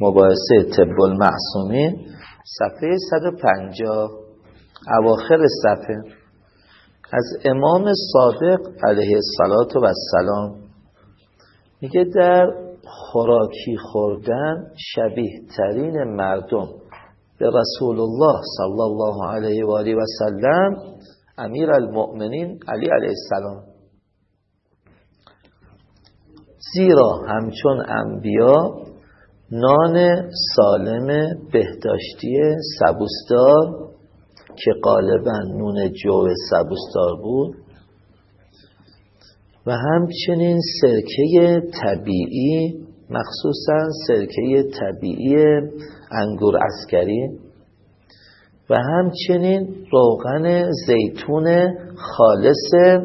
مباحثه طب المعصومین صفحه 150 اواخر صفحه. از امام صادق علیه الصلاة و السلام میگه در خوراکی خوردن شبیه ترین مردم به رسول الله صلی الله علیه و آله و سلم امیر المؤمنین علی علیه السلام. زیرا همچون انبیا نان سالم بهداشتی سبوستار که غالبا نون جو سبوستار بود و همچنین سرکه طبیعی مخصوصا سرکه طبیعی انگور اسکری و همچنین روغن زیتون خالص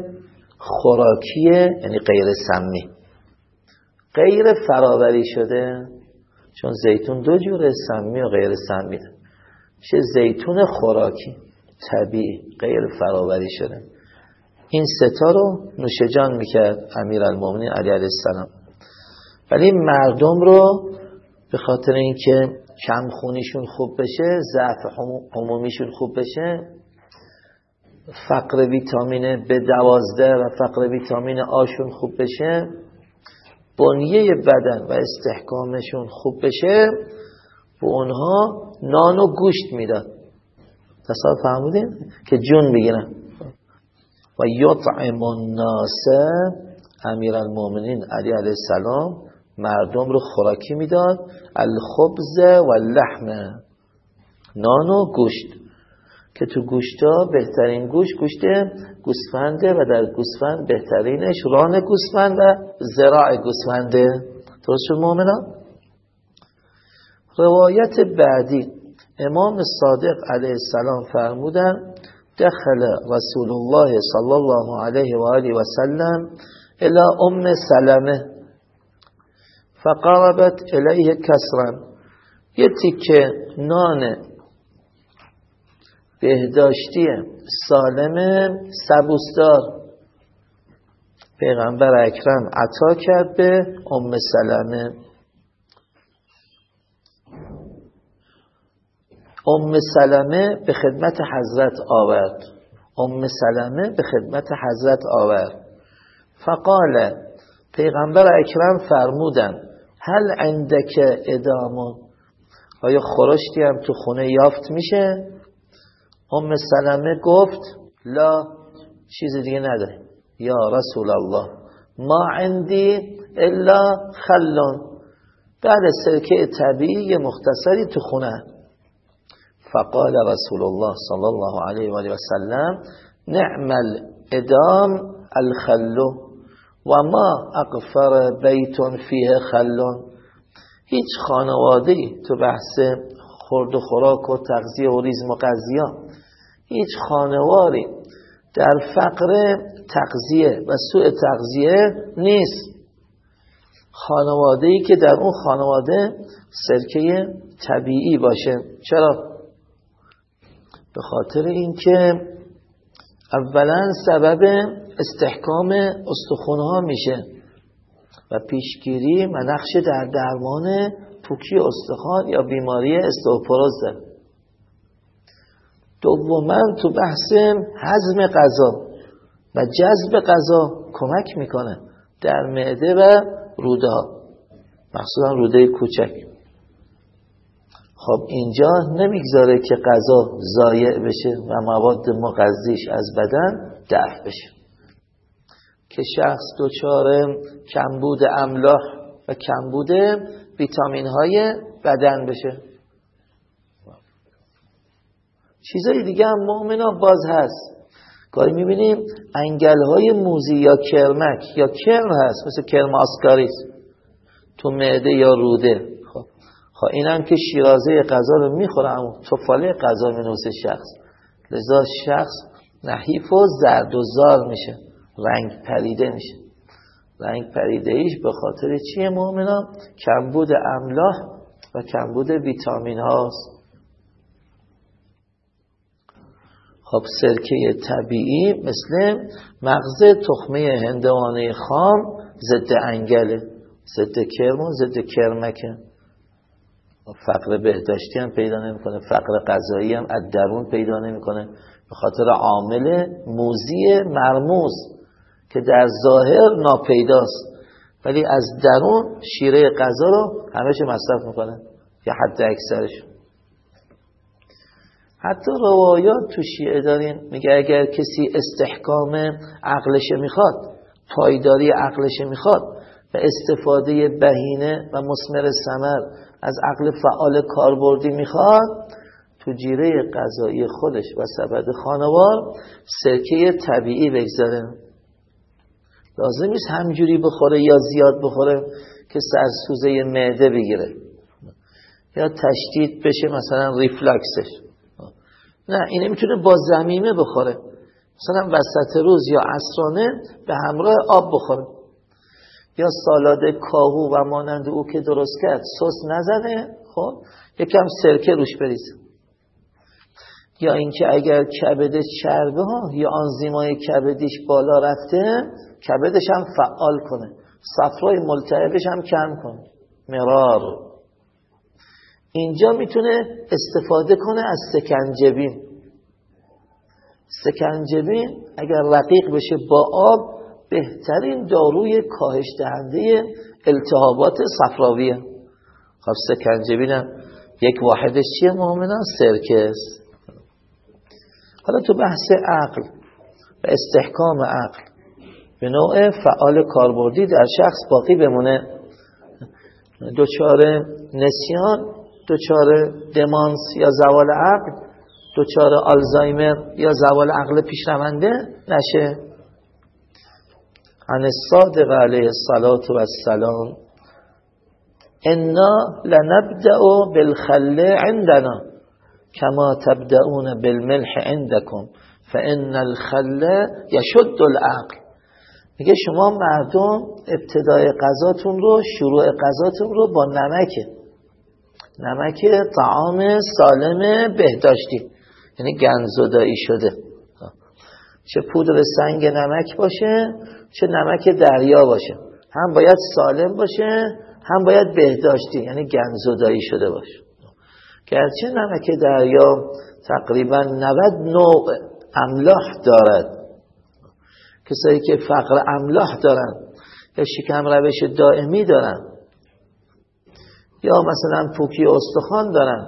خوراکی یعنی غیر سمی. غیر فراوری شده؟ چون زیتون دو جوره سمی و غیر سمی چه زیتون خوراکی. طبیعی. غیر فراوری شده. این ستا رو نوشجان می‌کرد امیر المومنین علی علیه السلام. ولی مردم رو به خاطر اینکه کم خونیشون خوب بشه ضعف عمومیشون خوب بشه فقر ویتامین به دوازده و فقر ویتامین آشون خوب بشه بنیه بدن و استحکامشون خوب بشه به اونها نان و گوشت می‌داد تصاب فهمودین؟ که جون بگیرن. و یطعم الناس امیر المومنین علی علیه السلام مردم رو خوراکی می‌داد الخبز و اللحم. نان و گوشت. که تو گوشتا بهترین گوشت گوشت گوسفنده و در گوسفند بهترینش ران گوسفند و زراع گوسفنده درست شد مؤمنان؟ روایت بعدی. امام صادق علیه السلام فرمودن دخل رسول الله صلی الله علیه و آله و سلم الى ام سلمه. فقربت الیه کسرا. یه تیکه نان بهداشتی سالم سبوستار. پیغمبر اکرم عطا کرد به ام سلمه. ام سلمه به خدمت حضرت آورد. ام سلمه به خدمت حضرت آورد. فقال پیغمبر اکرم فرمودن هل عندك ادامون آیا خورشتی هم تو خونه یافت میشه؟ ام سلمه گفت لا چیز دیگه نداره. یا رسول الله ما عندی الا خلون. بعد سرکه طبیعی مختصری تو خونه. فقال رسول الله صلی الله علیه و آله و سلم نعم الادام الخلو و ما اقفر بیت فیه خلون هیچ خانواده تو بحث خورد و خوراک و تغذیه و ریزم و قضیه هیچ خانواری در فقر تغذیه و سوء تغذیه نیست. خانواده ای که در اون خانواده سرکه طبیعی باشه. چرا؟ به خاطر اینکه اولا سبب استحکام استخونها میشه و پیشگیری و نقش در درمان پوکی استخوان یا بیماری استوپروزه دوما تو بحث حزم غذا و جذب غذا کمک می‌کنه در معده و روده مخصوصا روده کوچک. خب اینجا نمی‌گذاره که غذا ضایع بشه و مواد مغذیش از بدن دفع بشه. که شخص دچار کمبود املاح و کمبود ویتامین های بدن بشه. چیزای دیگه هم مؤمنا باز هست. گاهی می‌بینیم انگل های موزی یا کرمک یا کرم هست مثل کرم آسکاریس تو معده یا روده. خب خب اینم که شیرازه غذا رو می‌خوره اما توفاله غذا مینوسه شخص. لذا شخص نحیف و زرد و زار میشه رنگ پریده میشه. رنگ پریده ایش به خاطر چیه مؤمنان؟ کمبود املاح و کمبود ویتامین هاست خب سرکه طبیعی مثل مغز تخمه هندوانه خام ضد انگله ضد کرم و ضد کرمکه. فقر بهداشتی هم پیدا نمی‌کنه فقر غذایی هم از درون پیدا نمی‌کنه. به خاطر عامل موزی مرموز که در ظاهر ناپیداست ولی از درون شیره غذا رو همه مصرف می‌کنه یا حد اکثرش. حتی روایات تو شیعه داریم میگه اگر کسی استحکام عقلش می‌خواد پایداری عقلش می‌خواد و استفاده بهینه و مسمر سمر از عقل فعال کاربردی می‌خواد تو جیره غذایی خودش و سبد خانوار سرکه طبیعی بگذاره. لازم نیست همجوری بخوره یا زیاد بخوره که سرسوزه معده بگیره. یا تشدید بشه مثلا ریفلکسش. نه اینه می‌تونه با زمیمه بخوره. مثلا وسط روز یا عصرانه به همراه آب بخوره. یا سالاد کاهو و مانند او که درست کرد سس نزنه خب؟ یکم سرکه روش بریزه یا اینکه اگر کبدش چربه ها یا آنزیمای کبدیش بالا رفته کبدش هم فعال کنه. صفرای ملتهبش هم کم کنه مرار. اینجا می‌تونه استفاده کنه از سکنجبین. سکنجبین اگر رقیق بشه با آب بهترین داروی کاهش دهنده التهابات صفراویه. خب سکنجبین هم یک واحدش چیه؟ مؤمنان سرکه است حالا تو بحث عقل و استحکام عقل به نوع فعال کاربردی در شخص باقی بمونه. دوچار نسیان دچار دمانس یا زوال عقل دچار آلزایمر یا زوال عقل پیشرونده نشه. عن الصادق علیه الصلاة و السلام انا لنبدأ بالخل عندنا كما تبدأون بالملح عندكم فان الخل يشد العقل. میگه شما مردم ابتدای قضاتون رو شروع قضاتون رو با نمکه. نمک طعام سالم بهداشتی. یعنی گنزدایی شده. چه پودر سنگ نمک باشه چه نمک دریا باشه. هم باید سالم باشه هم باید بهداشتی. یعنی گنزدایی شده باشه. گرچه نمک دریا تقریبا 90 نوع املاح دارد. کسایی که فقر املاح دارن یا شکم روش دائمی دارن یا مثلا پوکی استخوان دارن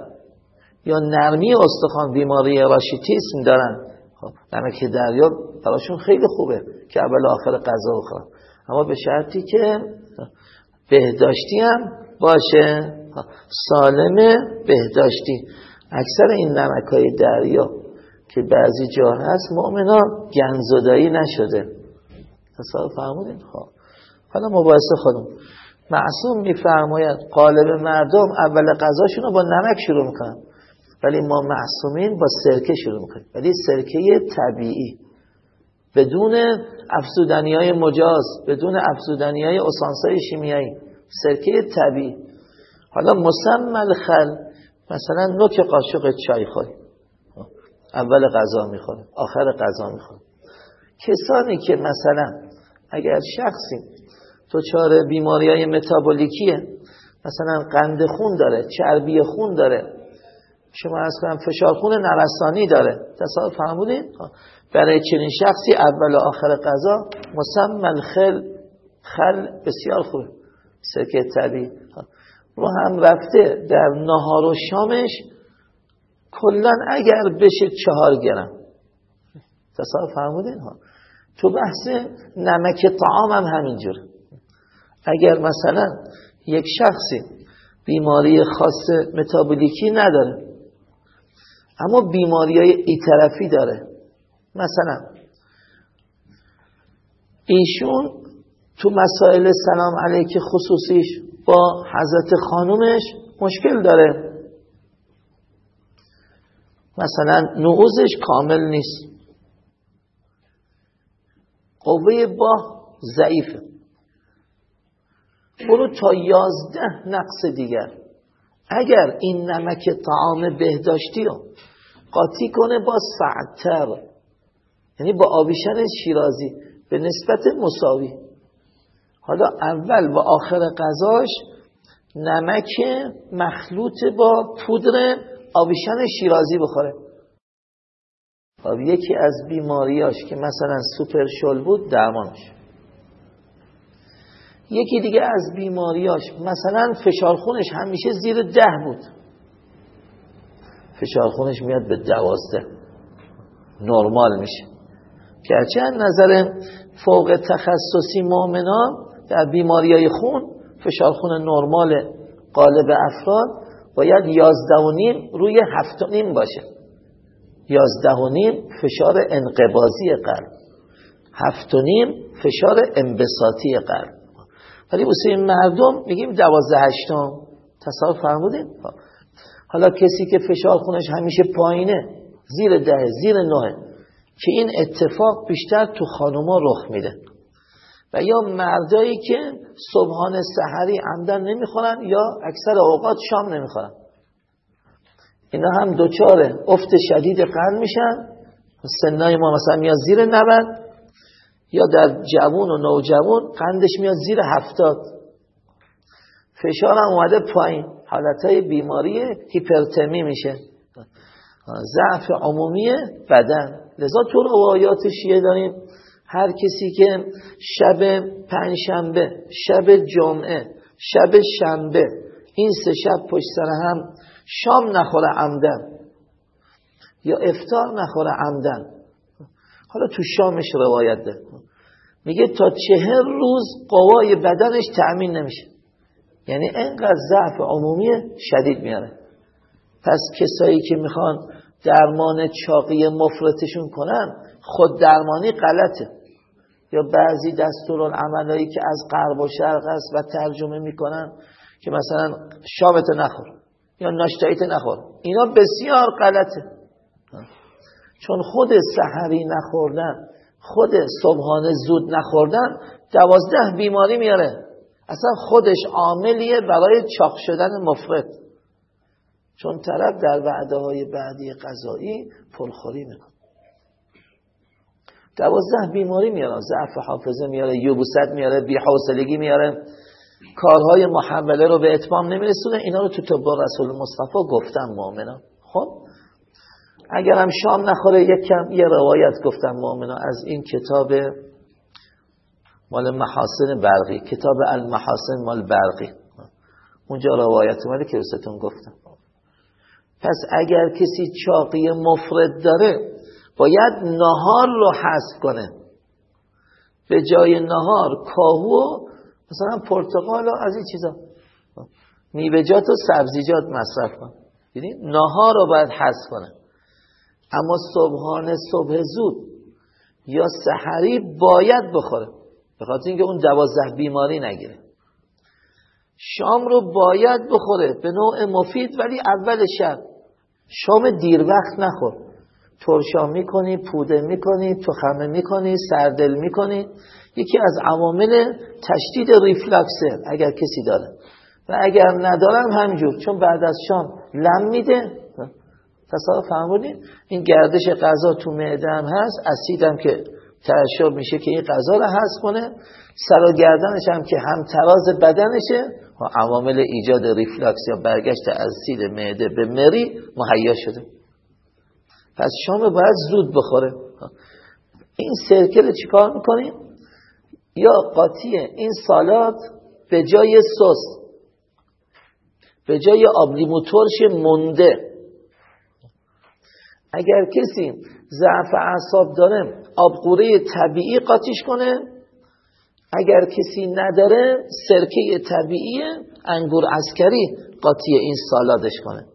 یا نرمی استخوان بیماری راشیتیسم دارن. خب نمک دریا براشون خیلی خوبه که اول آخر غذا بخورن. اما به شرطی که بهداشتی هم باشه سالم بهداشتی. اکثر این نمک های دریا که بعضی جا هست مؤمنا گنزدایی نشده. تصور فرمودین؟ خب. حالا مباحثه خودم معصوم میفرماید قالب مردم اول غذاشون رو با نمک شروع می‌کنن. ولی ما معصومین با سرکه شروع می‌کنیم. ولی سرکه طبیعی. بدون افزودنی های مجاز بدون افزودنی های اسانسای شیمیایی سرکه طبیعی. حالا مسمى خل مثلا نوک قاشق چای خوری. اول غذا می‌خوره آخر غذا می‌خوره. کسانی که مثلا اگر شخصی چهار بیماری های متابولیکیه. مثلا قند خون داره چربی خون داره. شما از کنم فشار خون نرسانی داره. تصادف فرمودید برای چنین شخصی اول و آخر غذا مسمى خل خل بسیار خوب سرکه طبیعی. رو هم رفته در نهار و شامش. کلا اگر بشه چهار گرم. تصادف فرمودین؟ ها تو بحث نمک طعام هم همینجوره. اگر مثلا یک شخصی بیماری خاص متابولیکی نداره اما بیماری های ای داره مثلا ایشون تو مسائل سلام علیک خصوصیش با حضرت خانومش مشکل داره. مثلا نعوزش کامل نیست. قوه با ضعیفه. برو تا یازده نقص دیگر. اگر این نمک طعام بهداشتی رو قاطی کنه با سعتر یعنی با آبیشن شیرازی به نسبت مساوی. حالا اول و آخر غذاش نمک مخلوط با پودر آبیشن شیرازی بخوره. خب یکی از بیماریاش که مثلا سوپر شل بود درمانش. یکی دیگه از بیماریاش مثلا فشارخونش همیشه زیر ده بود. فشارخونش میاد به دوازده. نرمال میشه. گرچه نظر فوق تخصصی مؤمنان در بیماری های خون فشارخون نرمال قالب افراد باید یازده و نیم روی هفت و نیم باشه. یازده و نیم فشار انقبازی قلب. هفت و نیم فشار انبساطی قلب. ولی این مردم میگیم دوازده هشتم. تصور فرمودیم حالا کسی که فشار خونش همیشه پایینه زیر ده زیر نوه که این اتفاق بیشتر تو خانوما رخ میده. و یا مردایی که صبحانه سحری عمدن نمی‌خورن یا اکثر اوقات شام نمی‌خورن. اینا هم دوچاره افت شدید قلب میشن. سنای ما مثلا میاد زیر 90 یا در جوون و نوجوان قندش میاد زیر هفتاد. فشار هم اومده پایین. حالت بیماری هیپرتمی میشه. ضعف عمومی بدن. لذا تو روایات شیعه داریم هر کسی که شب پنجشنبه شب جمعه شب شنبه این سه شب پشت سر هم شام نخوره عمدن یا افتار نخوره عمدن. حالا تو شامش روایت ده میگه تا چهر روز قوای بدنش تأمین نمیشه. یعنی اینقدر ضعف عمومی شدید میاره. پس کسایی که می‌خوان درمان چاقی مفرتشون کنن خود درمانی غلطه. یا بعضی دستورالعملایی که از غرب و شرق است و ترجمه می‌کنن که مثلا شامت نخور یا ناشتاییت نخور. اینا بسیار غلطه. چون خود سحری نخوردن خود صبحانه زود نخوردن دوازده بیماری میاره. اصلا خودش عاملیه برای چاق شدن مفرد. چون طرف در وعده های بعدی غذایی پرخوری می‌کنه. دوازده بیماری میاره. ضعف حافظه میاره یوبوست میاره بیحوصلگی میاره. کارهای محوله رو به اتمام نمیرسونه. اینا رو تو طب رسول مصطفی گفتم مؤمنان. خب؟ اگر هم شام نخوره یک کم یه روایت گفتم مؤمنان. از این کتاب مال محاسن برقی کتاب المحاسن مال برقی. اونجا روایت اومده که گفتم. پس اگر کسی چاقی مفرد داره باید نهار رو حذف کنه. به جای نهار کاهو مثلا پرتقال از این چیزا. میوه‌جات و سبزیجات مصرف کن. یعنی نهار رو باید حذف کنه. اما صبحانه صبح زود یا سحری باید بخوره به خاطر اینکه اون دوازده بیماری نگیره. شام رو باید بخوره به نوع مفید ولی اول شب. شام دیر وقت نخور. ترشام می‌کنی پوده می‌کنی تخمه می‌کنی سردل می‌کنی. یکی از عوامل تشدید ریفلکسه اگر کسی داره. و اگر ندارم همینجور. چون بعد از شام لم میده تصادف فرمودین این گردش غذا تو معده هم هست اسید که ترشح میشه که این غذا رو حذف کنه. سر و گردنش هم که هم تراز بدنشه. و عوامل ایجاد ریفلکس یا برگشت اسید معده به مری مهیا شده. پس شام باید زود بخوره. این سرکه رو چیکار می‌کنیم یا قاطی این سالات به جای سس به جای آبلیمو ترش مونده اگر کسی ضعف اعصاب داره آبقوره طبیعی قاطیش کنه. اگر کسی نداره سرکه طبیعی انگور عسکری قاطی این سالادش کنه.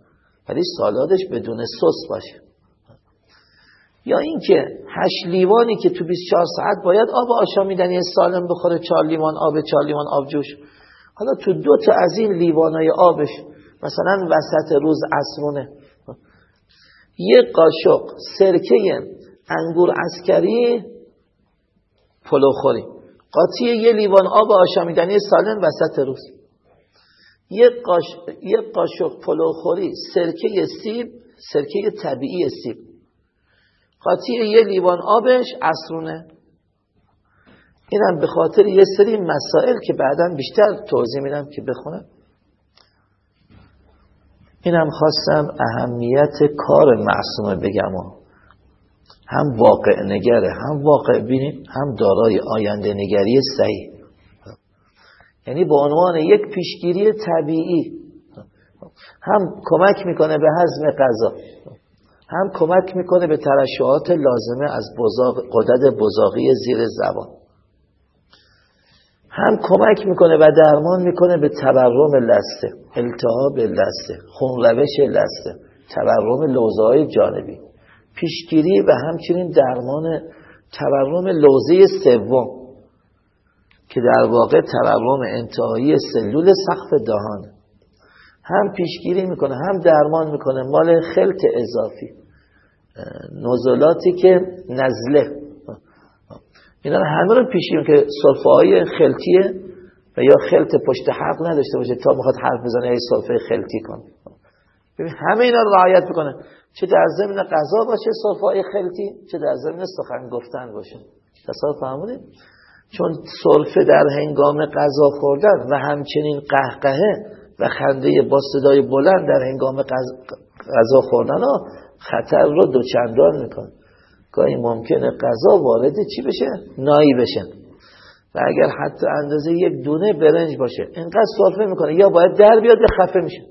ولی سالادش بدون سس باشه. یا اینکه هشت لیوانی که تو 24 ساعت باید آب آشامیدنی سالم بخوره چهار لیوان آب چهار لیوان آب جوش. حالا تو دو تا از این لیوانای آبش مثلا وسط روز عصرونه. یک قاشق سرکه انگور عسکری پلوخوری. قاطی یه لیوان آب آشامیدنی سالم وسط روز. یک قاشق, یک قاشق پلوخوری سرکه سیب سرکه طبیعی سیب. قاطی یه لیوان آبش عصرونه. اینم به خاطر یه سری مسائل که بعدا بیشتر توضیح میدم که بخونم. اینم خواستم اهمیت کار معصومه بگم هم واقع نگره هم واقع بینیم هم دارای آینده نگری صحیح. یعنی به عنوان یک پیشگیری طبیعی هم کمک می‌کنه به هضم غذا هم کمک می‌کنه به ترشحات لازمه از بزاق قدرت بزاقی زیر زبان. هم کمک می‌کنه و درمان می‌کنه به تورم لسته التهاب لسته خون روش لسته تورم لوزه های جانبی. پیشگیری و همچنین درمان تورم لوزه سوم که در واقع تورم انتهایی سلول سقف دهان. هم پیشگیری می‌کنه هم درمان می‌کنه مال خلط اضافی. نزولاتی که نزله. اینا همه رو پیشیم که صرفه های خلطیه و یا خلط پشت حق نداشته باشه تا می‌خواد حرف بزنه ای صرفه خلطی کن. ببین همه اینا رو رعایت می‌کنه. چه در ضمن غذا باشه صرفه های خلطی چه در ضمن سخن گفتن باشه. تصور فهمونید چون صرفه در هنگام غذا خوردن و همچنین قهقهه و خنده با صدای بلند در هنگام غذا خوردن ها خطر رو دوچندان می‌کنه. گاهی ممکنه غذا وارد چی بشه؟ نایی بشه. و اگر حتی اندازه یک دونه برنج باشه اینقدر صرفه می‌کنه یا باید در بیاد یا خفه میشه.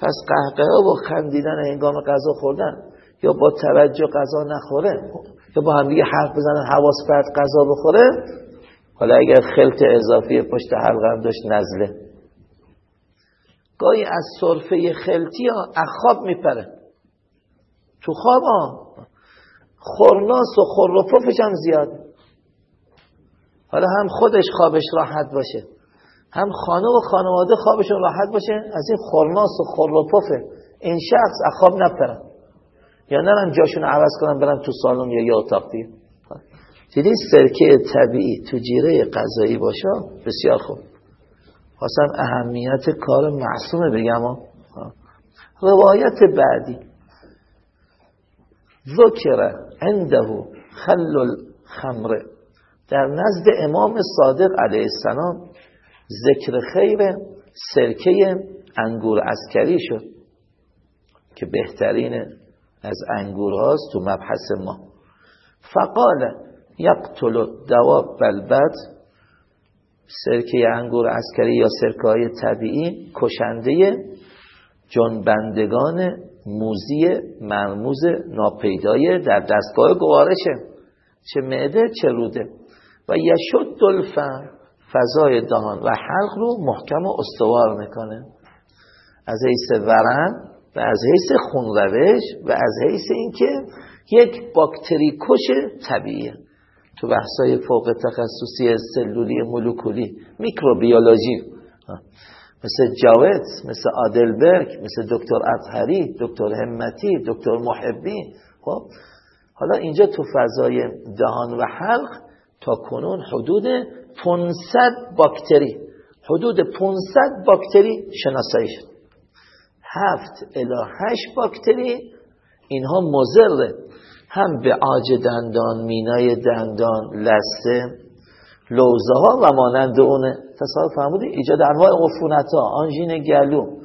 پس قهقه و خندیدن هنگام غذا خوردن یا با توجه غذا نخوره یا با هم دیگه حرف بزنن حواس پرت غذا بخوره حالا اگر خلط اضافی پشت حلقه داشت نزله. گاهی از صرفه خلطی ها اخاب میپره. تو خواب ها خورناس و خورپفش هم زیاد. حالا هم خودش خوابش راحت باشه. هم و خانواده خوابشون راحت باشه. از این خورناس و خورپفه این شخص اخواب نپرن یا نرن جاشون عوض کنن برن تو سالن یا یه اتاق دیگه. دیدی سرکه طبیعی تو جیره غذایی باشه بسیار خوب. خواستم اهمیت کار معصومه بگم. روایت بعدی. ذکر عنده خل الخمر. در نزد امام صادق علیه السلام ذکر خیر سرکه انگور عسکری شد که بهترین از انگور هاست تو مبحث ما. فقال یقتل دواب البطن سرکه انگور عسکری یا سرکه های طبیعی کشنده جنبندگان موزی مرموز ناپیدای در دستگاه گوارشه. چه معده چه روده. و یشد دلفن فضای دهان و حلق رو محکم و استوار می‌کنه. از حیث ورم و از حیث خونروش و از حیث اینکه یک باکتری کش طبیعیه. تو بحثای فوق تخصصی سلولی مولکولی میکروبیولوژی. مثل جاوت مثل آدلبرگ مثل دکتر اطهری دکتر همتی دکتر محبی. خب حالا اینجا تو فضای دهان و حلق تا کنون حدود 500 باکتری حدود 500 باکتری شناسایی شد. هفت الی هشت باکتری اینها مزره هم به آج دندان مینای دندان لسته لوزه ها و مانند اونه تصادف فرمودی ایجاد انواع عفونت ها آنژین گلو.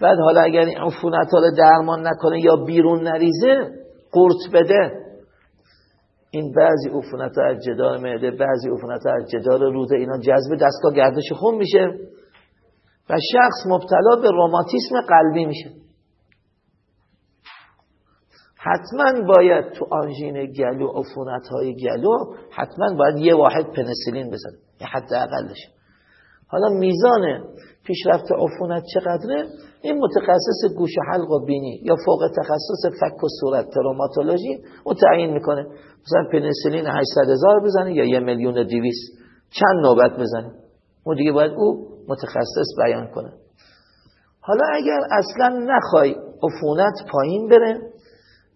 بعد حالا اگر این عفونت ها درمان نکنه یا بیرون نریزه قورت بده. این بعضی عفونت ها از جدار معده بعضی عفونت ها از جدار روده اینا جذب دستگاه گردش خون میشه و شخص مبتلا به روماتیسم قلبی میشه. حتما باید تو آنژین گلو عفونت های گلو حتما باید یه واحد پنسیلین بزنه. یه حد اقلش حالا میزان پیشرفت عفونت چقدره؟ این متخصص گوش حلق و بینی یا فوق تخصص فک و صورت تروماتولوژی او تعیین می‌کنه. مثلا پنسیلین 800 هزار بزنه یا یه میلیون دیویس چند نوبت بزنه؟ اون دیگه باید او متخصص بیان کنه. حالا اگر اصلا نخوای عفونت پایین بره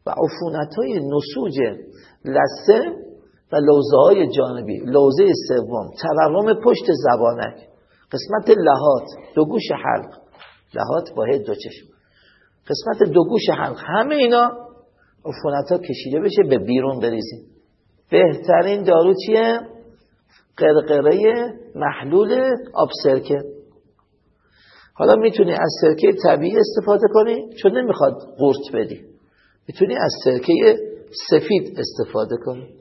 و عفونت های نسوج لسه و لوزه های جانبی. لوزه سوم تورم پشت زبانک. قسمت لحات دو گوش حلق. لحات با دو چشم. قسمت دو گوش حلق. همه اینا عفونت ها کشیده بشه به بیرون بریزیم. بهترین دارو چیه؟ قرقره محلول آب سرکه. حالا می‌تونی از سرکه طبیعی استفاده کنی چون نمی‌خواد قورت بدی. می‌تونی از سرکه سفید استفاده کنی.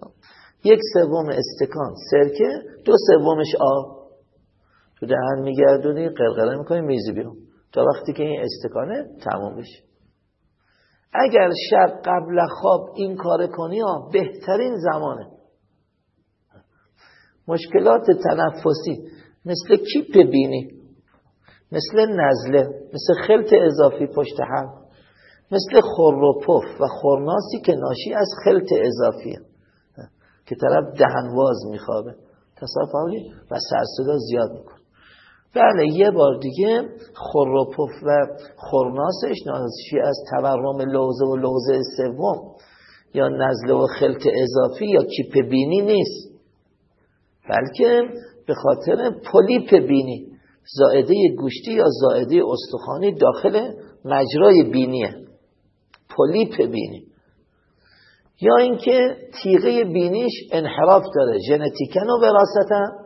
یک سوم استکان. سرکه دو سومش آب تو دهن میگردونی قرقره می‌کنی میزی بیرون. تا وقتی که این استکانه تموم بشه اگر شب قبل خواب این کار کنی ها بهترین زمانه. مشکلات تنفسی. مثل کیپ بینی. مثل نزله. مثل خلط اضافی پشت هم. مثل خور و خورناسی که ناشی از خلط اضافیه که طرف دهنواز میخوابه. تصاف و سرصدا زیاد می‌کنه. بله یه بار دیگه خروپف و خورناسش ناشی از تورم لوزه و لوزه سوم یا نزله و خلط اضافی یا کیپ بینی نیست. بلکه به خاطر پولیپ بینی زائده گوشتی یا زائده استخوانی داخل مجرای بینیه. پولیپ بینی. یا اینکه تیغه بینیش انحراف داره ژنتیکن و وراثتا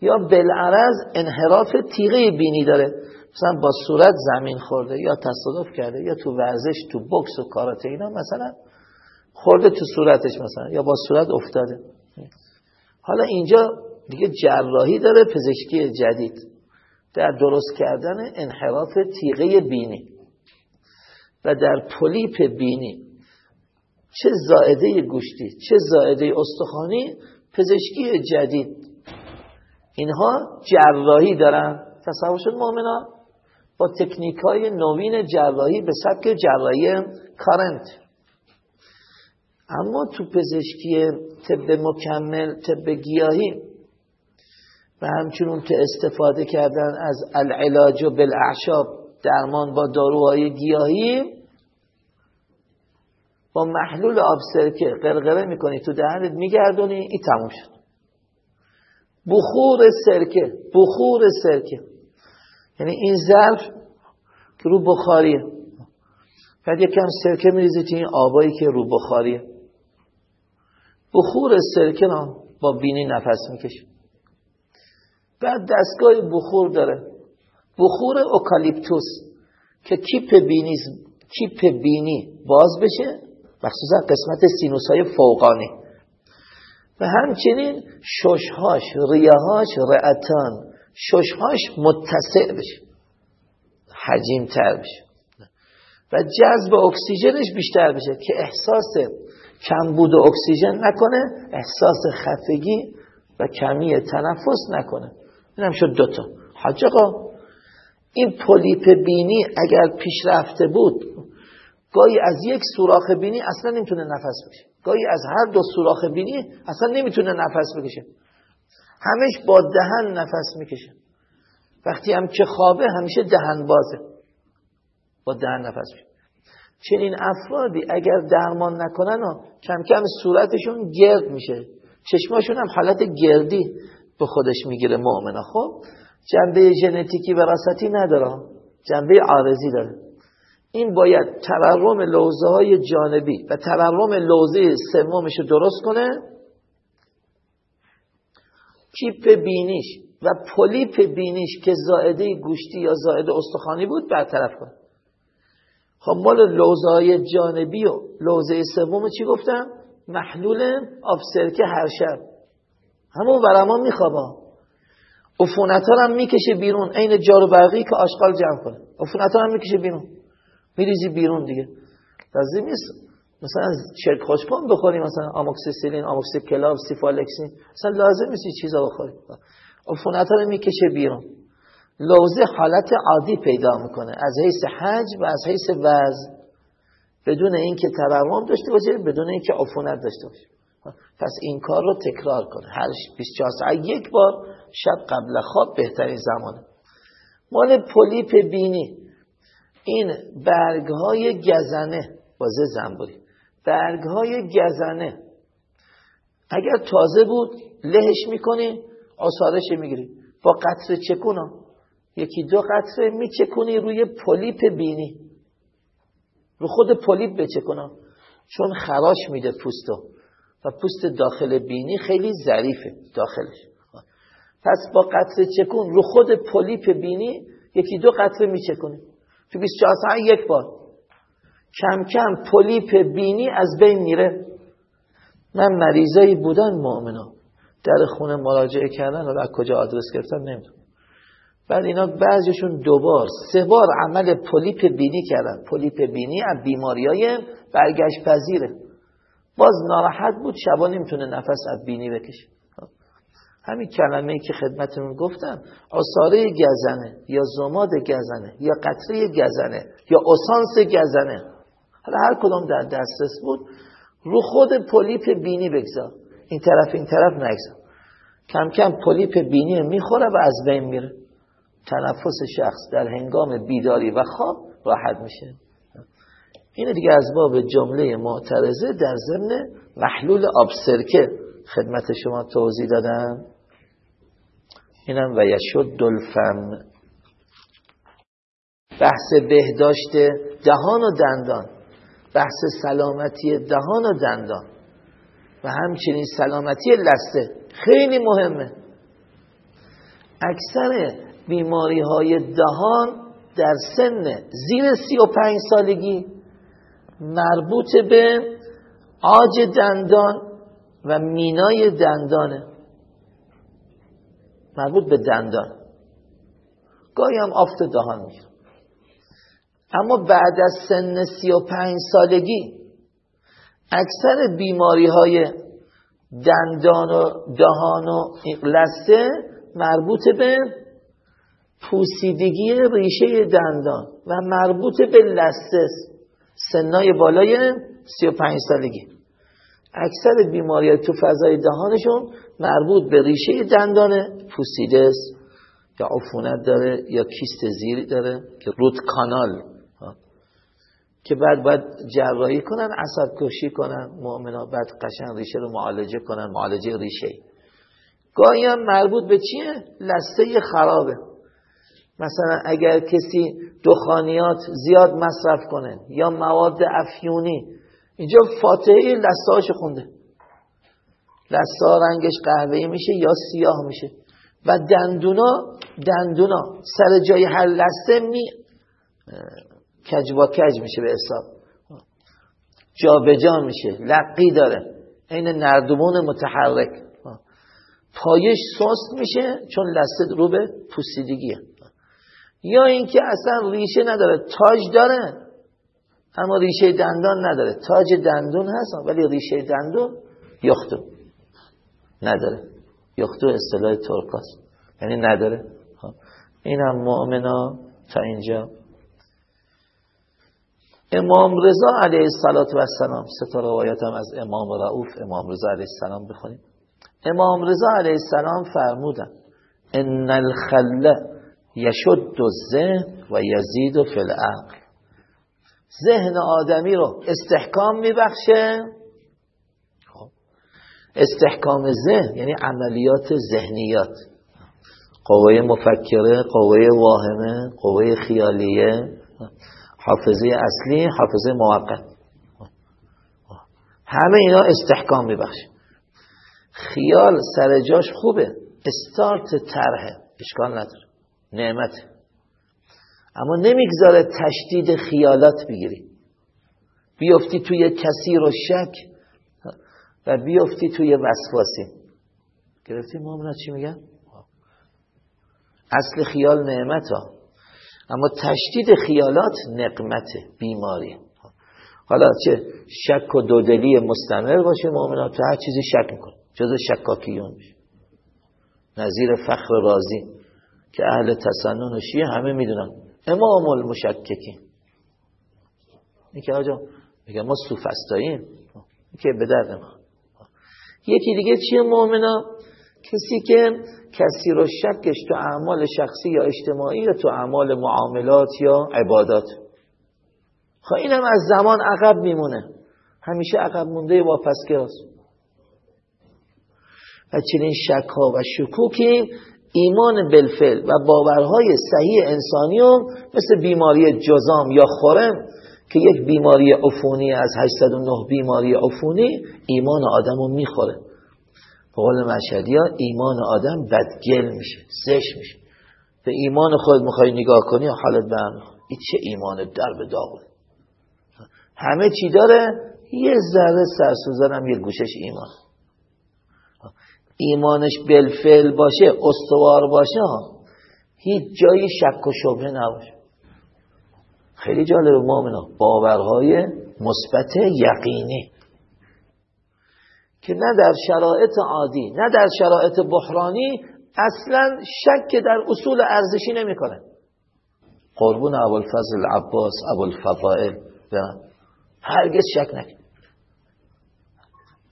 یا بالعرض انحراف تیغه بینی داره. مثلا با صورت زمین خورده یا تصادف کرده یا تو ورزش تو بکس و کاراته اینا مثلا خورده تو صورتش مثلا یا با صورت افتاده. حالا اینجا دیگه جراحی داره پزشکی جدید. در درست کردن انحراف تیغه بینی. و در پولیپ بینی. چه زائده گوشتی چه زائده استخوانی پزشکی جدید. اینها جراحی دارن. تصور شد مؤمنان؟ با تکنیک های نوین جراحی به سبک جراحی کارنت. اما تو پزشکی طب مکمل طب گیاهی و همچنون که استفاده کردن از العلاج و بالاعشاب درمان با داروهای گیاهی محلول آب سرکه قرقره می‌کنی تو دهنت میگردونی این تموم شد. بخور سرکه بخور سرکه. یعنی این ظرف که رو بخاریه. بعد یکم سرکه میریزی تو این آبایی که رو بخاریه. بخور سرکه با بینی نفس می‌کشه بعد دستگاه بخور داره. بخور اوکالیپتوس که کیپ بینی کیپ بینی باز بشه. مخصوصا قسمت سینوس های فوقانی. و همچنین ششهاش ریهاش رئتان ششهاش متسع بشه. حجیم تر بشه. و جذب اکسیژنش بیشتر بشه که احساس کمبود اکسیژن نکنه احساس خفگی و کمی تنفس نکنه. اینم شد دوتا. حاج این پولیپ بینی اگر پیشرفته بود گاهی از یک سوراخ بینی اصلا نمی‌تونه نفس بکشه. گاهی از هر دو سوراخ بینی اصلا نمی‌تونه نفس بکشه. همش با دهن نفس می‌کشه. وقتی هم که خوابه همیشه دهن بازه. با دهن نفس میشه. چنین افرادی اگر درمان نکنن و کم کم صورتشون گرد میشه. چشماشون هم حالت گردی به خودش می‌گیره مؤمنه. خب جنبه ژنتیکی وراثتی نداره. جنبه عارضی داره. این باید تورم لوزه های جانبی و تورم لوزه سومش رو درست کنه. کیپ بینیش و پولیپ بینیش که زائده گوشتی یا زائده استخوانی بود برطرف کنه خب مال لوزه های جانبی و لوزه سوم چی گفتم؟ محلول آب سرکه هر شب. همون برمان میخوابه عفونت ها. هم می‌کشه بیرون. عین جارو برقی که آشغال جمع کنه. عفونت ها هم می‌کشه بیرون. میریزی بیرون دیگه. لازم نیست. مثلا چرک خشک‌کن بخوری مثلا آموکسیسیلین آموکسیکلاب سیفالکسین. مثلا لازم نیست چیزا بخوری عفونت رو می‌کشه بیرون. لوزه حالت عادی پیدا می‌کنه. از حیث حجم و از حیث وزن. بدون اینکه تورم داشته باشه بدون اینکه عفونت داشته باشه. پس این کار رو تکرار کنه. هر 24 ساعت یک بار شب قبل خواب بهترین زمانه. مال پولیپ بینی. این برگ های گزنه بازه زنبوری. برگ های گزنه. اگر تازه بود لهش می‌کنی آثارش می‌گیری با قطره چکونا. یکی دو قطره میچکونی روی پولیپ بینی. رو خود پولیپ بچکونا. چون خراش میده پوستو. و پوست داخل بینی خیلی ظریفه داخلش. پس با قطره چکون رو خود پولیپ بینی یکی دو قطره میچکونی. تو 24 ساعت یک بار. کم کم پولیپ بینی از بین میره. من مریضایی بودن مؤمنا در خونه مراجعه کردن و از کجا آدرس گرفتن نمی‌دونم. بعد اینا بعضیشون دوبار سه بار عمل پولیپ بینی کردن. پولیپ بینی از بیماری های برگشت پذیره. باز ناراحت بود شبا نمی‌تونه نفس از بینی بکشه. همین کلمه که خدمتون گفتم آثاره گزنه یا زماد گزنه یا قطره گزنه یا اسانس گزنه. حالا هر کدام در دسترس بود رو خود پولیپ بینی بگذار. این طرف این طرف نگذار. کم کم پولیپ بینی می‌خوره و از بین میره. تنفس شخص در هنگام بیداری و خواب راحت میشه. این دیگه از باب جمله معترضه در ضمن محلول آب سرکه خدمت شما توضیح دادم. اینم و یشد دلفم بحث بهداشت دهان و دندان. بحث سلامتی دهان و دندان. و همچنین سلامتی لسته. خیلی مهمه. اکثر بیماری های دهان در سن زیر سی و پنج سالگی مربوط به آج دندان و مینای دندانه. مربوط به دندان. گاهی هم آفت دهان می‌گیره اما بعد از سن سی و پنج سالگی اکثر بیماری های دندان و دهان و لسه مربوط به پوسیدگی ریشه دندان و مربوط به لسه سنای بالای 35 سالگی. اکثر بیماری تو فضای دهانشون مربوط به ریشه دندان پوسیده یا عفونت داره یا کیست زیری داره که رود کانال که بعد باید جراحی کنن عصب کشی کنن مؤمنا بعد قشن ریشه رو معالجه کنن معالجه ریشه. گاهی هم مربوط به چیه؟ لسته خرابه. مثلا اگر کسی دخانیات زیاد مصرف کنه یا مواد افیونی اینجا فاتحه لسته خونده. لسته رنگش قهوه‌ای میشه یا سیاه میشه. و دندونا دندونا. سر جای هر لسته می کج با کج میشه به حساب. جا به جا میشه لقی داره. این نردمون متحرک. پایش سست میشه چون لسته رو به پوسیدگیه. یا اینکه اصلا ریشه نداره تاج داره. اما ریشه دندان نداره. تاج دندون هست ولی ریشه دندون یختو نداره. یختو اصطلاح ترکاست یعنی نداره. خب. این هم مؤمنا تا اینجا. امام رضا علیه السلام سه تا روایت هم از امام رعوف امام رضا علیه السلام بخونیم. امام رضا علیه السلام فرمودن ان الخله یشد ذهن و یزید فی العقل. ذهن آدمی رو استحکام میبخشه. خب. استحکام ذهن یعنی عملیات ذهنیات. قوه مفکره قوه واهمه قوه خیالیه. حافظه اصلی حافظه موقت. همه اینا استحکام میبخشه. خیال سر جاش خوبه. استارت طرحه. اشکال نداره. نعمت اما نمی‌گذاره تشدید خیالات بگیری. بیفتی توی کسی رو شک و بیفتی توی وسواسی. گرفتی مؤمنات چی میگن؟ اصل خیال نعمت ها. اما تشدید خیالات نقمت بیماری. حالا چه شک و دودلی مستمر باشه مؤمنات تو هر چیزی شک میکن جز شکاکیون میشه. نظیر فخر رازی که اهل تسنن و شیعه همه می‌دونن. امام المشککی. این که آجا میگه ما صوفستاییم که به درد ما. یکی دیگه چیه مؤمنا کسی که کسی رو شکش تو اعمال شخصی یا اجتماعی یا تو اعمال معاملات یا عبادات. خب اینم از زمان عقب میمونه. همیشه عقب مونده واپسگراست و چنین شک ها و شکوکی ایمان بالفعل و باورهای صحیح انسانی هم مثل بیماری جزام یا خورم که یک بیماری عفونی از 809 بیماری عفونی ایمان آدم رو می‌خوره. به قول مشهدی ها ایمان آدم بدگل میشه زش میشه. به ایمان خود می‌خوای نگاه کنی و حالت به این چه ایمان در به داغه همه چی داره یه ذره سرسوزن یه گوشش ایمان. ایمانش بالفعل باشه استوار باشه هیچ جایی شک و شبه نباشه. خیلی جالب مؤمنا باورهای مثبت یقینی. که نه در شرایط عادی نه در شرایط بحرانی اصلا شک در اصول ارزشی نمی‌کنه. قربون ابوالفضل عباس ابوالفضائل هرگز شک نکن.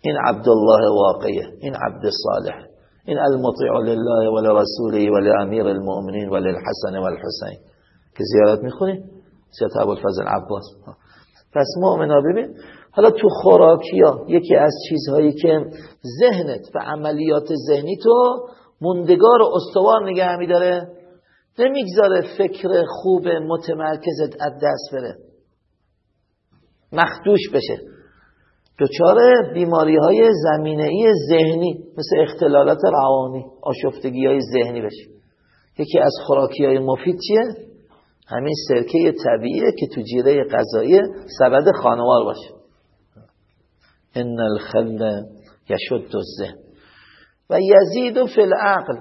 این عبدالله واقعیه این عبد صالح این المطیع لله ولرسوله ولامیر المؤمنین وللحسن والحسین که زیارت می‌خونی؟ سیادت ابوالفضل عباس پس مؤمنا ببین حالا تو خوراکی ها یکی از چیزهایی که ذهنت و عملیات ذهنی تو موندگار و استوار نگه میداره نمی‌گذاره فکر خوب متمرکزت از دست بره. مخدوش بشه. دچار بیماری های زمینه ای ذهنی مثل اختلالات روانی آشفتگی های ذهنی بشه یکی از خوراکی های مفید چیه؟ همین سرکه طبیعیه که تو جیره غذایی سبد خانوار باشه. ان الخل یشد الذهن. و یزید فی العقل.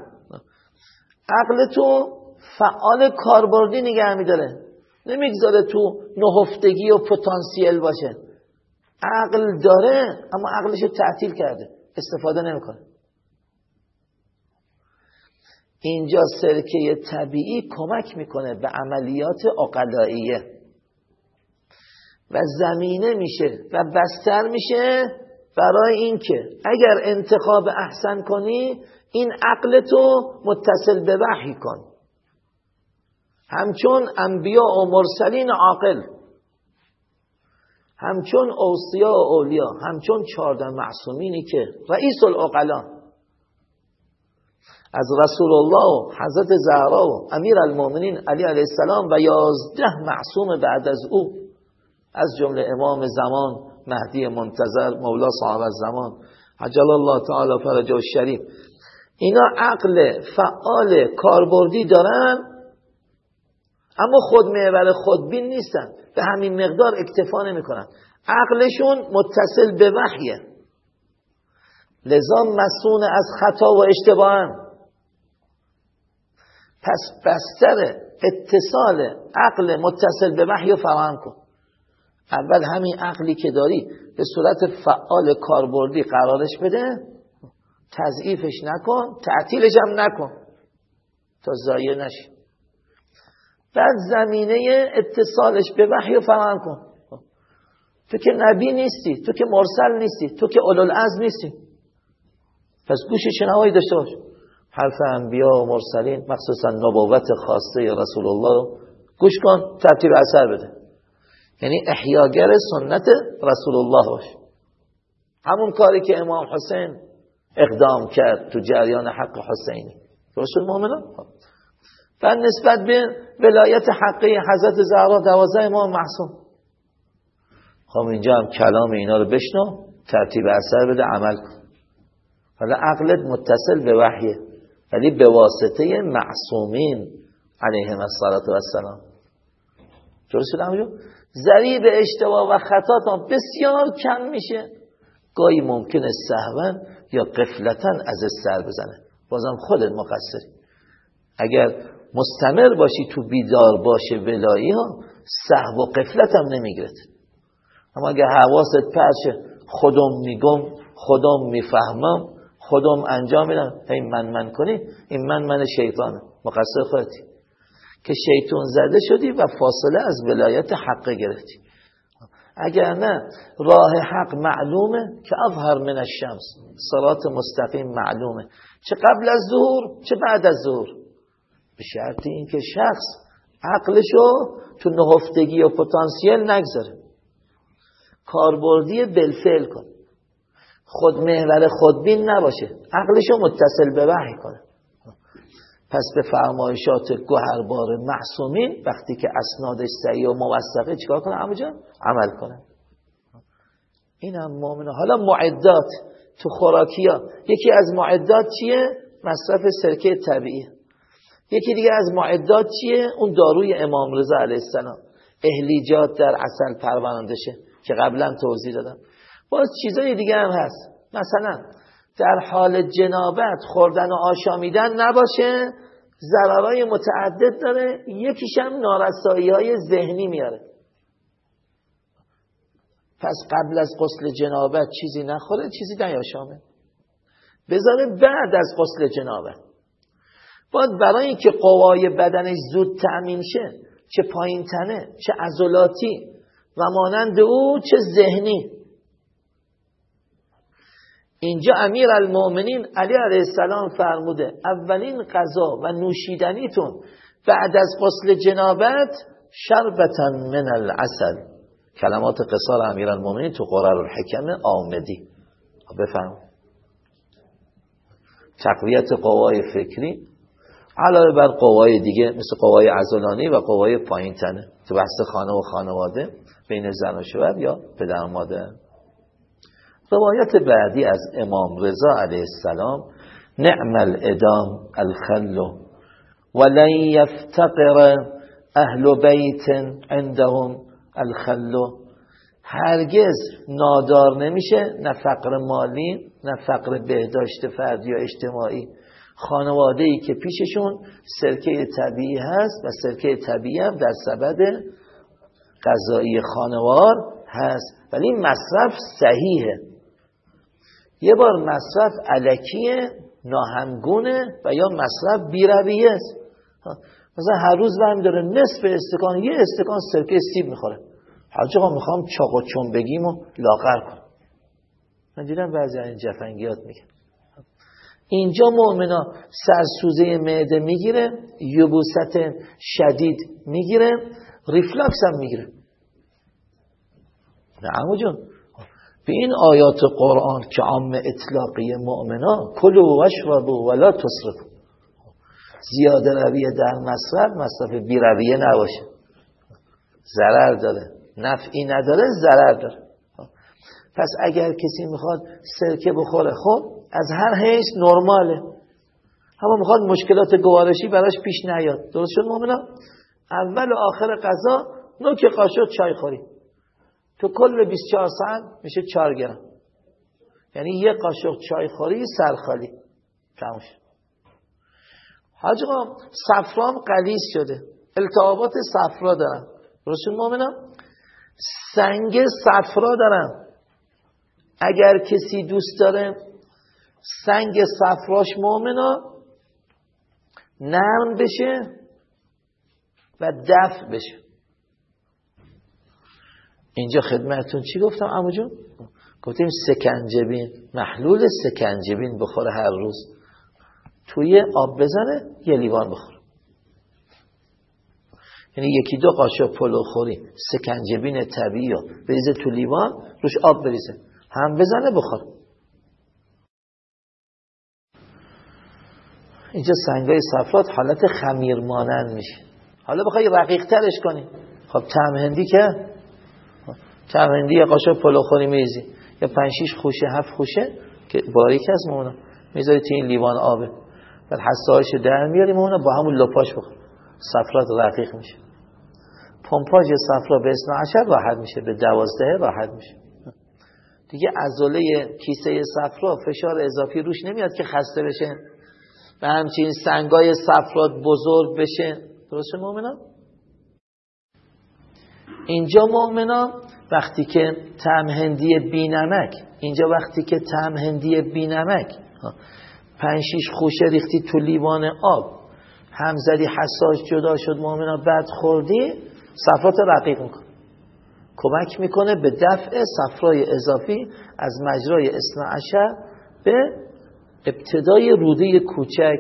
عقل تو فعال کاربردی نگه میداره. نمی‌گذاره تو نهفتگی و پتانسیل باشه. عقل داره اما عقلش رو تعطیل کرده استفاده نمی‌کنه. اینجا سرکه طبیعی کمک می‌کنه به عملیات اقلائیه و زمینه میشه و بستر میشه برای اینکه اگر انتخاب احسن کنی این عقل تو متصل به وحی کن. همچون انبیاء و مرسلین عاقل. همچون اوصیا و اولیا همچون چارده معصومینی که رئیس العقلا. از رسول الله و حضرت زهرا و امیر المومنین علی علیه السلام و یازده معصوم بعد از او از جمله امام زمان مهدی منتظر مولا صاحب زمان عجل الله تعالی فرجه و شریف اینا عقل فعال کاربردی دارن اما خود محور خودبین نیستن. به همین مقدار اکتفا نمی‌کنن. عقلشون متصل به وحیه. لذا مسون از خطا و اشتباهن. پس بستر اتصال عقل متصل به وحی رو فراهم کن. اول همین عقلی که داری به صورت فعال کاربردی قرارش بده. تضعیفش نکن تعطیلش هم نکن. تا ضایع نشی. بعد زمینه اتصالش به وحی فراهم کن. تو که نبی نیستی تو که مرسل نیستی تو که اولوالعزم نیستی. پس گوش شنوایی داشته باش. حرف انبیا و مرسلین مخصوصا نبوت خواسته رسول الله گوش کن ترتیب اثر بده. یعنی احیاگر سنت رسول الله باش. همون کاری که امام حسین اقدام کرد تو جریان حق حسینی. رسول مؤمنان؟ و نسبت به ولایت حقی حضرت زهرا دوازه امام محسوم خب اینجا هم کلام اینا رو بشنو ترتیب اثر بده عمل کن. حالا عقلت متصل به وحیه ولی به واسطه معصومین علیهم السلام درست شد همونجا ضریب اشتباه و خطات بسیار کم میشه. گاهی ممکنه سهون یا قفلتا از سر بزنه. بازم خودت مقصری. اگر مستمر باشی تو بیدار باشه ولایی ها سهو و قفلت هم نمیگرد. اما اگر حواست پرشه خودم میگم خودم می‌فهمم خودم انجام میدم. این من من کنی این من من شیطانه. مقصر خودتی. که شیطان زده شدی و فاصله از ولایت حق گرفتی. اگر نه راه حق معلومه که اظهر من الشمس. صلات مستقیم معلومه. چه قبل از ظهور چه بعد از ظهور. به شرط اینکه شخص عقلشو تو نهفتگی و پتانسیل نگذاره. کاربردی بلفل کن. خود محور خودبین نباشه. عقلشو متصل به وحی کنه. پس به فرمایشات گوهربار محسومین وقتی که اسنادش صحیح و موثقه چیکار کنه؟ همه عمل کنه. این هم مؤمنه. حالا معدات تو خوراکی ها یکی از معدات چیه؟ مصرف سرکه طبیعی. یکی دیگه از معدات چیه؟ اون داروی امام رضا علیه السلام. اهلیجات در اصل پرونده شه که قبلا توضیح دادم. باز چیزای دیگه هم هست. مثلا در حال جنابت خوردن و آشامیدن نباشه. ضررهای متعدد داره. یکیش هم نارسایی های ذهنی میاره. پس قبل از قسل جنابت چیزی نخوره چیزی نیاشامه. بذاره بعد از قسل جنابت. باید برای اینکه قوای بدنش زود تأمین شه چه پایین تنه چه عضلاتی و مانند او چه ذهنی. اینجا امیر المؤمنین علی علیه السلام فرموده اولین غذا و نوشیدنیتون بعد از قسل جنابت شربتا من العسل. کلمات قصار امیر المؤمنین تو قرار الحکم آمدی. بفهم. تقویت قوای فکری علاوه بر قوای دیگه مثل قوای عضلانی و قوای پایین تنه. تو بحث خانه و خانواده بین زن و شوهر یا پدر مادر. روایت بعدی از امام رضا علیه السلام نعم الادام الخل ولن یفتقر اهل بیت عندهم الخل. هرگز نادار نمیشه نه فقر مالی نه فقر بهداشت فردی یا اجتماعی. خانواده ای که پیششون سرکه طبیعی هست و سرکه طبیعی هم در سبد غذایی خانوار هست. ولی مصرف صحیحه. یه بار مصرف علکیه ناهمگونه و یا مصرف بیرویه است. مثلا هر روز برمی داره نصف استکان یه استکان سرکه سیب می‌خوره. حاج آقا می‌خوام چاق و چون بگیم و لاغر کنم. من دیدم بعضی این جفنگیات میگن. اینجا مؤمنا سرسوزه معده می‌گیره یبوست شدید می‌گیره ریفلاکس هم می‌گیره. نه جون به این آیات قرآن که عام اطلاقی مؤمنا کلو وشربو ولا تصرف زیاده رویه در مصرف مصرف بی رویه نباشه. ضرر داره. نفعی نداره ضرر داره. پس اگر کسی می‌خواد سرکه بخوره خب از هر حیث نرماله. اما می‌خواد مشکلات گوارشی براش پیش نیاد. درست شد اول و آخر غذا نوک قاشق چای خوری. تو کل 24 ساعت میشه 4 گرم. یعنی یه قاشق چای خوری سرخالی تموش حاج صفرام قلیز شده. التهابات صفرا دارم درست مؤمنا سنگ صفرا دارم اگر کسی دوست داره سنگ صفراش مؤمنا نرم بشه و دفع بشه. اینجا خدمتون چی گفتم امو جون؟ گفتیم سکنجبین محلول سکنجبین بخوره هر روز. توی آب بزنه یه لیوان بخوره. یعنی یکی دو قاشق پلو خوری سکنجبین طبیعی رو بریزه تو لیوان روش آب بریزه. هم بزنه بخور اینجا سنگای صفرات حالت خمیر مانند میشه. حالا بخوای رقیق ترش کنی. خب تم هندی که؟ تم هندی یه قاشق پلو خوری میزی یا پنج شیش خوشه هفت خوشه که باریک از مونا می‌ذاری تو این لیوان آبه. بعد حسایش در میاری مونا با همون لپاش بخور. صفرات رقیق میشه. پمپاژ صفرا به اسم عشر راحت میشه به دوازده راحت میشه. دیگه عضله کیسه صفرا فشار اضافی روش نمیاد که خسته بشه. و همچنین سنگای صفرات بزرگ بشه. درست مؤمنا اینجا مؤمنا وقتی که تعم هندی بینمک اینجا وقتی که تعم هندی بینمک پنج شیش خوشه ریختی تو لیوان آب همزدی حساس جدا شد مؤمنا بعد خوردی صفرات رقیق میکن کمک می‌کنه به دفع صفرای اضافی از مجرای اصنا عشر به ابتدای روده کوچک.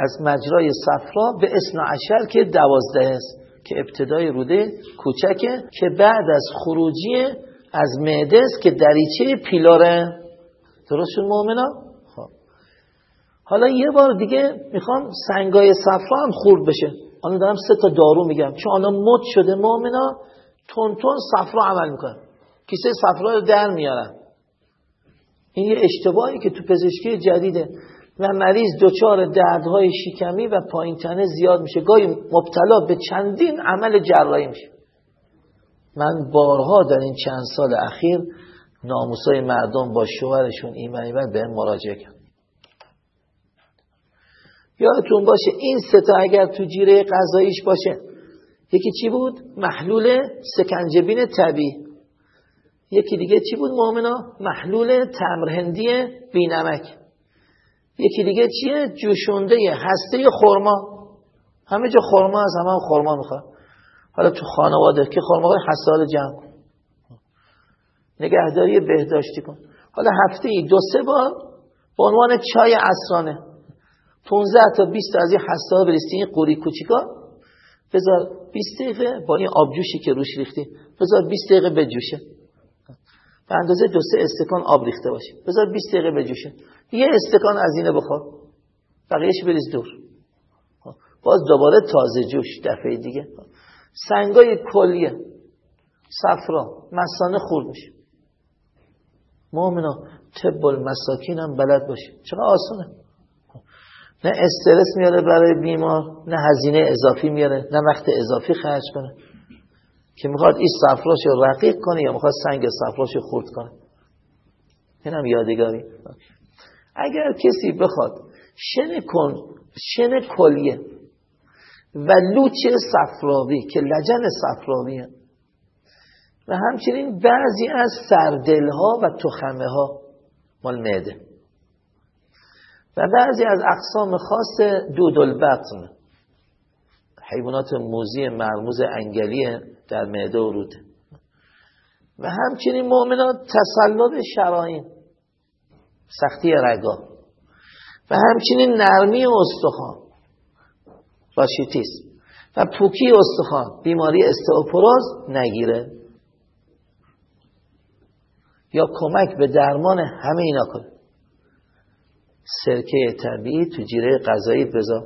از مجرای صفرا به اصنا عشر که دوازده است که ابتدای روده کوچکه که بعد از خروجی از معده است که دریچه پیلاره. درست شد مؤمنا خب. حالا یه بار دیگه می‌خوام سنگای صفرا هم خورد بشه. الان دارم سه تا دارو میگم. چون الان مد شده مؤمنا تون تون صفرا عمل می‌کنه کیسه صفرا رو در میارن. این یه اشتباهی که تو پزشکی جدیده و مریض دچار دردهای شکمی و پایین تنه زیاد میشه. گاهی مبتلا به چندین عمل جراحی میشه. من بارها در این چند سال اخیر ناموسای مردم با شوهرشون این و به مراجعه کرد یادتون باشه این ستا اگر تو جیره غذاییش باشه یکی چی بود؟ محلول سکنجبین طبیعی. یکی دیگه چی بود مؤمنا؟ محلول تمرهندی بینمک. یکی دیگه چیه؟ جوشونده هسته خورما همه جا خورما از همه خورما می‌خواد حالا تو خانواده که خورماهای حسال جمع نگهداری بهداشتی کن. حالا هفته ای دو سه بار به عنوان چای عصرانه. 15 تا 20 از این هسته بریستی این قوری کوچیکا. بذار 20 دقیقه با این آبجوشی که روش ریختی بذار 20 دقیقه بجوشه. به اندازه دو سه استکان آب ریخته باشی بذار 20 دقیقه بجوشه. یه استکان از اینه بخور بقیهش بریز دور. باز دوباره تازه جوش دفعه دیگه. سنگای کلیه. صفرا. مسانه خورد میشه. مؤمنا طب المساکین هم بلد باشه. چقدر آسونه نه استرس میاره برای بیمار نه هزینه اضافی میاره نه وقت اضافی خرج کنه. که می‌خواد این صفراش رقیق کنه یا می‌خواد سنگ صفراش خورد کنه. این هم یادگاری. اگر کسی بخواد شن کن شن کلیه و لوچ صفراوی که لجن صفراویه و همچنین بعضی از سردلها و تخمه ها مال معده. و بعضی از اقسام خاص دودل بطن حیوانات موزی مرموز انگلی در معده و روده و همچنین مؤمنات تسلط شراین سختی رگا. و همچنین نرمی استخوان باشیتیس و پوکی استخوان بیماری استئوپوروز نگیره. یا کمک به درمان همه اینا کنه. سرکه طبیعی تو جیره غذایی بذار.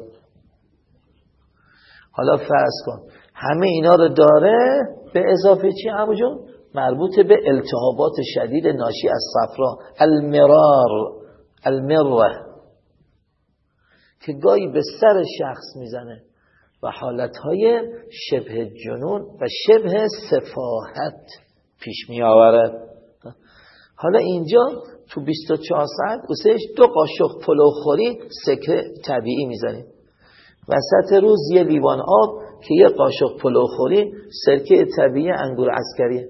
حالا فرض کن همه اینا رو داره به اضافه چی همو جون مربوط به التهابات شدید ناشی از صفرا. المرار. المره که گاهی به سر شخص می‌زنه و حالتهای شبه جنون و شبه سفاهت پیش می آورد حالا اینجا تو 24 ساعت اوسش دو قاشق پلو خوری سرکه طبیعی می‌زنیم وسط روز یه لیوان آب که یه قاشق پلو خوری سرکه طبیعی انگور عسکریه.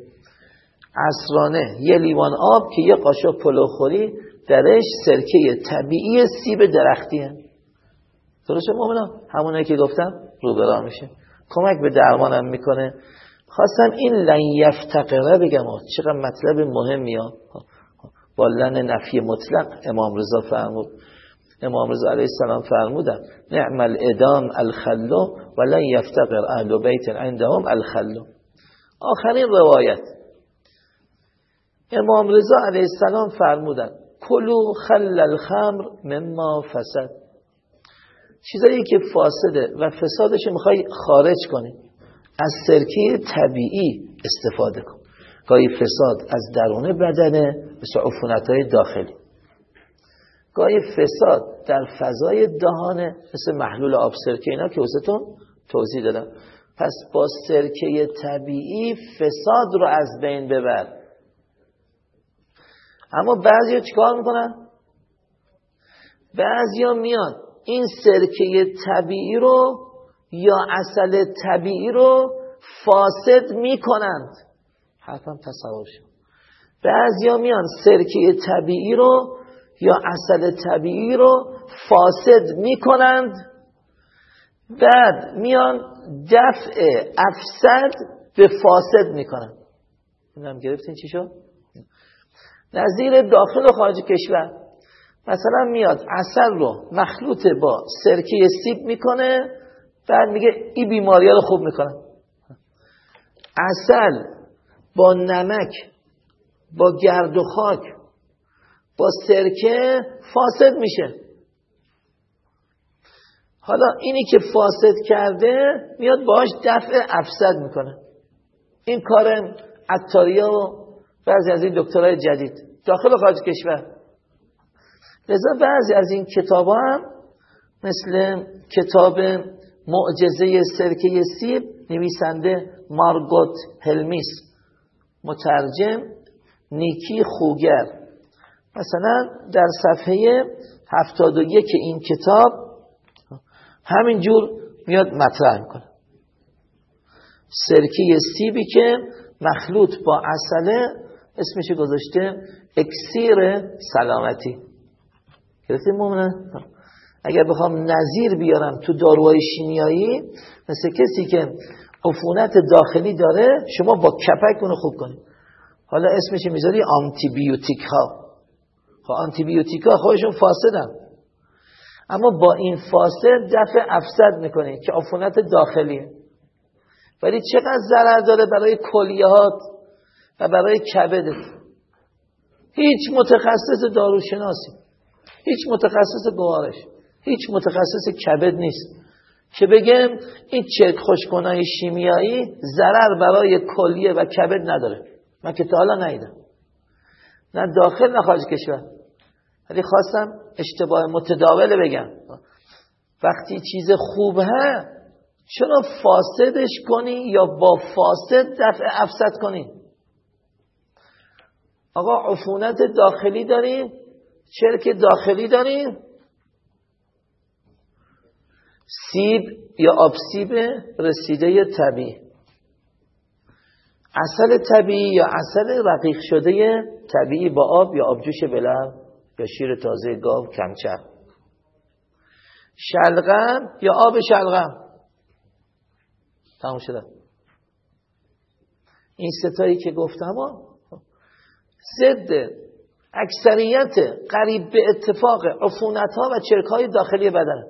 عصرانه یه لیوان آب که یه قاشق پلو خوری درش سرکه طبیعی سیب درختیه. درسته مومنا همونه که گفتم رو میشه. کمک به درمانم می‌کنه. خواستم این لن یفتقره بگم چقدر مطلب مهمی ها با لن نفی مطلق امام رضا فرمود. امام رضا علیه السلام فرمودن نعم الادام الخلو و لن یفتقر اهل بیت عندهم الخلو آخرین روایت. امام رضا علیه السلام فرمودن کلو خل الخمر مما فسد. چیزایی که فاسده و فسادش می‌خوای خارج کنی از سرکه طبیعی استفاده کن. گاهی فساد از درون بدنه مثل عفونت های داخلی. گاهی فساد در فضای دهانه مثل محلول آب سرکه اینا که وزتون توضیح دادم. پس با سرکه طبیعی فساد رو از بین ببر. اما بعضی چیکار می‌کنن؟ بعضی ها میان این سرکه طبیعی رو یا اصل طبیعی رو فاسد می‌کنند. حرفم تصور شد بعضی ها میان سرکه طبیعی رو یا اصل طبیعی رو فاسد می‌کنند. بعد میان دفع افسد به فاسد می‌کنن اینم گرفتین چی شد؟ نظیر داخل و خارج کشور. مثلا میاد اصل رو مخلوط با سرکه سیب می‌کنه بعد میگه این بیماری رو خوب می‌کنه اصل با نمک با گرد و خاک با سرکه فاسد میشه. حالا اینی که فاسد کرده میاد باش دفع افسد می‌کنه. این کار عطاریا و بعضی از این دکترهای جدید. داخل خارج کشور. لذا بعضی از این کتاب هم مثل کتاب معجزه سرکه سیب نویسنده مارگوت هلمیس. مترجم نیکی خوگر. مثلا در صفحه 71 این کتاب همینجور میاد مطرح می‌کنه. سرکه سیبی که مخلوط با اصله اسمش گذاشته اکسیر سلامتی. گرفتیم مومنه؟ اگر بخوام نظیر بیارم تو داروهای شیمیایی مثل کسی که عفونت داخلی داره شما با کپک اونو خوب کنید. حالا اسمش می‌ذاری آنتی بیوتیک ها خب آنتی بیوتیک ها خودشون فاسدن. اما با این فاسد دفع افسد می‌کنه که عفونت داخلیه. ولی چقدر ضرر داره برای کلیهات و برای کبدت هیچ متخصص داروشناسی هیچ متخصص گوارش هیچ متخصص کبد نیست که بگم این چرک خوشکنای شیمیایی ضرر برای کلیه و کبد نداره. من که تا حالا نیدم نه داخل نه خارج کشور. ولی خواستم اشتباه متداول بگم. وقتی چیز خوبه چرا فاسدش کنی یا با فاسد دفع افسد کنی. آقا عفونت داخلی داریم چرک داخلی داریم سیب یا آبسیب رسیده طبیعی. اصل طبیعی یا اصل رقیق شده طبیعی با آب یا آبجوش بلند؟ یا شیر تازه گاو کمچر شلغم یا آب شلغم؟ تمام شده. این ستایی که گفتم ضد اکثریت قریب به اتفاق عفونت ها و چرک های داخلی بدن.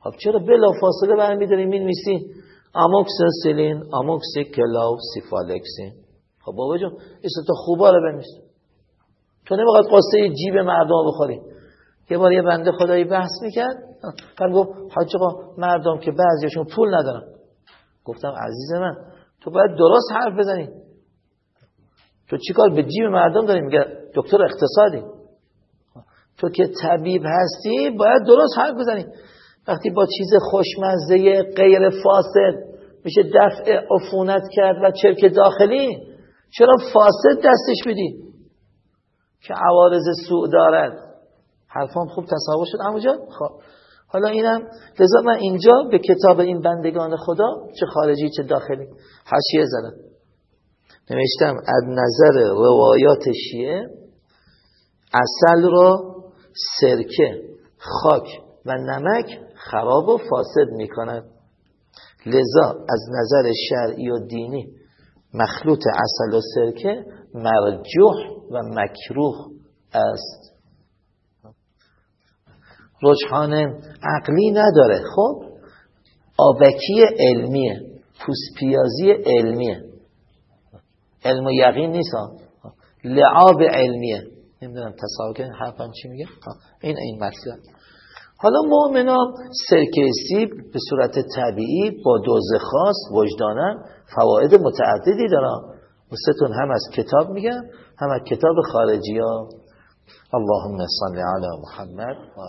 خب چرا بلا فاصله برمیداریم؟ این میسی اموکسیسیلین اموکسیکلاو سیفالکسین خب بابا جان این تا خوبا رو بنویس. تو نمی‌خواد قصه جیب مردم بخوری. یه بار یه بنده خدایی بحث می‌کرد. من گفت حاج مردم که بعضیشون پول ندارن. گفتم عزیز من تو باید درست حرف بزنی. تو چیکار به جیب مردم داری؟ میگه دکتر اقتصادی. تو که طبیب هستی باید درست حرف بزنی. وقتی با چیز خوشمزه غیر فاسد میشه دفع عفونت کرد و چرک داخلی چرا فاسد دستش بدی که عوارض سوء دارد. حرفان خوب تصور شد. اما خب. حالا اینم لذا من اینجا به کتاب این بندگان خدا چه خارجی چه داخلی حاشیه زدم. نوشتم از نظر روایات شیعه اصل را سرکه خاک و نمک خراب و فاسد می کند لذا از نظر شرعی و دینی مخلوط اصل و سرکه مرجوح و مکروه است رجحان عقلی نداره. خب آبکی علمیه پوسپیازی علمیه علم و یقین نیست لعاب علمیه. نمی‌دونم تصاوی کنید حرفم چی میگه؟ این این مطلب حالا مؤمنان سرکه سیب به صورت طبیعی با دوز خاص وجدانن فواید متعددی دارن. ستون هم از کتاب میگم هم کتاب خارجی ها اللهم صل علی محمد و